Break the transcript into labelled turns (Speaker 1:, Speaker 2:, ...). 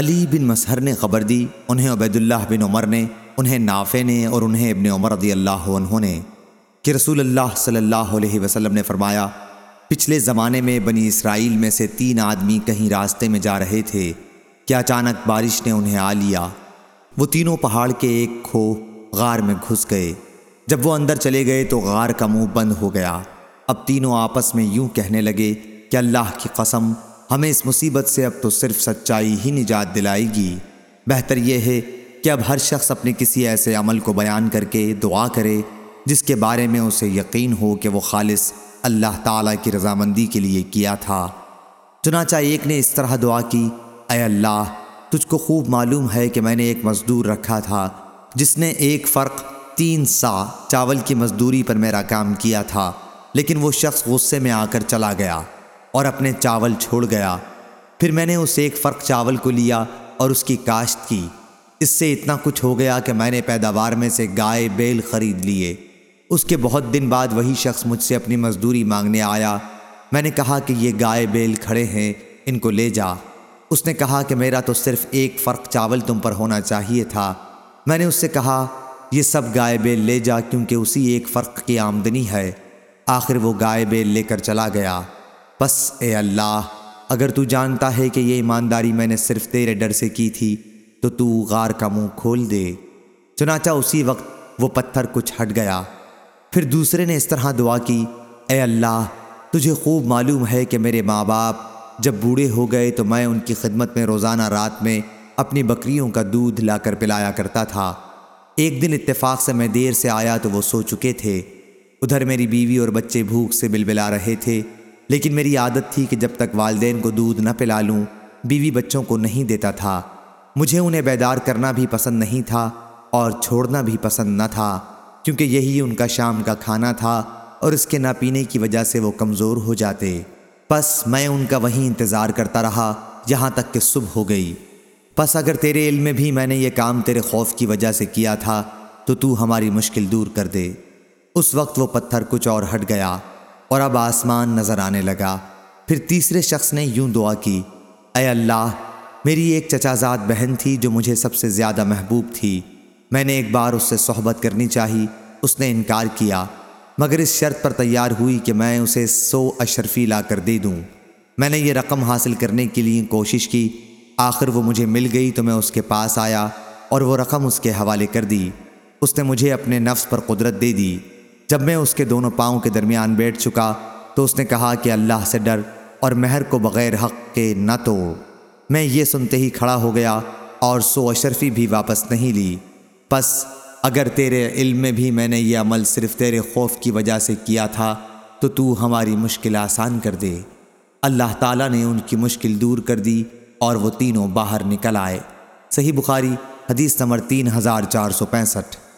Speaker 1: علی بن مسہر نے خبر دی، انہیں عبید اللہ بن عمر نے، انہیں نافع نے اور انہیں ابن عمر رضی اللہ عنہ نے کہ رسول اللہ صلی اللہ علیہ وسلم نے فرمایا، پچھلے زمانے میں بنی اسرائیل میں سے تین آدمی کہیں راستے میں جا رہے تھے کہ اچانک بارش نے انہیں آ لیا؟ وہ تینوں پہاڑ کے ایک کھو غار میں گھس گئے۔ جب وہ اندر چلے گئے تو غار کا منہ بند ہو گیا۔ اب تینوں آپس میں یوں کہنے لگے کہ اللہ کی قسم ہمیں اس مصیبت سے اب تو صرف سچائی ہی نجات دلائے گی۔ بہتر یہ ہے کہ اب ہر شخص اپنے کسی ایسے عمل کو بیان کر کے دعا کرے جس کے بارے میں اسے یقین ہو کہ وہ خالص اللہ تعالیٰ کی رضامندی کے لیے کیا تھا۔ چنانچہ ایک نے اس طرح دعا کی، اے اللہ، تجھ کو خوب معلوم ہے کہ میں نے ایک مزدور رکھا تھا، جس نے ایک فرق تین سا چاول کی مزدوری پر میرا کام کیا تھا، لیکن وہ شخص غصے میں آ کر چلا گیا۔ اور اپنے چاول چھوڑ گیا۔ پھر میں نے اس ایک فرق چاول کو لیا اور اس کی کاشت کی۔ اس سے اتنا کچھ ہو گیا کہ میں نے پیداوار میں سے گائے بیل خرید لیے۔ اس کے بہت دن بعد وہی شخص مجھ سے اپنی مزدوری مانگنے آیا۔ میں نے کہا کہ یہ گائے بیل کھڑے ہیں، ان کو لے جا۔ اس نے کہا کہ میرا تو صرف ایک فرق چاول تم پر ہونا چاہیے تھا۔ میں نے اس سے کہا، یہ سب گائے بیل لے جا کیونکہ اسی ایک فرق کی آمدنی ہے۔ آخر وہ گائے بیل لے کر چلا گیا۔ بس اے اللہ، اگر تو جانتا ہے کہ یہ ایمانداری میں نے صرف تیرے ڈر سے کی تھی، تو تو غار کا منہ کھول دے۔ چنانچہ اسی وقت وہ پتھر کچھ ہٹ گیا۔ پھر دوسرے نے اس طرح دعا کی، اے اللہ، تجھے خوب معلوم ہے کہ میرے ماں باپ جب بوڑھے ہو گئے تو میں ان کی خدمت میں روزانہ رات میں اپنی بکریوں کا دودھ لا کر پلایا کرتا تھا۔ ایک دن اتفاق سے میں دیر سے آیا تو وہ سو چکے تھے۔ ادھر میری بیوی اور بچے بھوک سے بلبلا رہے تھے۔ لیکن میری عادت تھی کہ جب تک والدین کو دودھ نہ پلا لوں، بیوی بچوں کو نہیں دیتا تھا۔ مجھے انہیں بیدار کرنا بھی پسند نہیں تھا اور چھوڑنا بھی پسند نہ تھا، کیونکہ یہی ان کا شام کا کھانا تھا اور اس کے نہ پینے کی وجہ سے وہ کمزور ہو جاتے۔ بس میں ان کا وہیں انتظار کرتا رہا یہاں تک کہ صبح ہو گئی۔ بس اگر تیرے علم میں بھی میں نے یہ کام تیرے خوف کی وجہ سے کیا تھا، تو تو ہماری مشکل دور کر دے۔ اس وقت وہ پتھر کچھ اور ہٹ گیا۔ اور اب آسمان نظر آنے لگا۔ پھر تیسرے شخص نے یوں دعا کی، اے اللہ، میری ایک چچا زاد بہن تھی جو مجھے سب سے زیادہ محبوب تھی۔ میں نے ایک بار اس سے صحبت کرنی چاہی، اس نے انکار کیا، مگر اس شرط پر تیار ہوئی کہ میں اسے سو اشرفی لا کر دے دوں۔ میں نے یہ رقم حاصل کرنے کے لیے کوشش کی، آخر وہ مجھے مل گئی تو میں اس کے پاس آیا اور وہ رقم اس کے حوالے کر دی۔ اس نے مجھے اپنے نفس پر قدرت دے دی۔ جب میں اس کے دونوں پاؤں کے درمیان بیٹھ چکا تو اس نے کہا کہ اللہ سے ڈر اور مہر کو بغیر حق کے نہ توڑ میں یہ سنتے ہی کھڑا ہو گیا اور سو اشرفی بھی واپس نہیں لی۔ پس اگر تیرے علم میں بھی میں نے یہ عمل صرف تیرے خوف کی وجہ سے کیا تھا، تو تو ہماری مشکل آسان کر دے۔ اللہ تعالیٰ نے ان کی مشکل دور کر دی اور وہ تینوں باہر نکل آئے۔ صحیح بخاری، حدیث نمبر تین ہزار چار سو پینسٹھ۔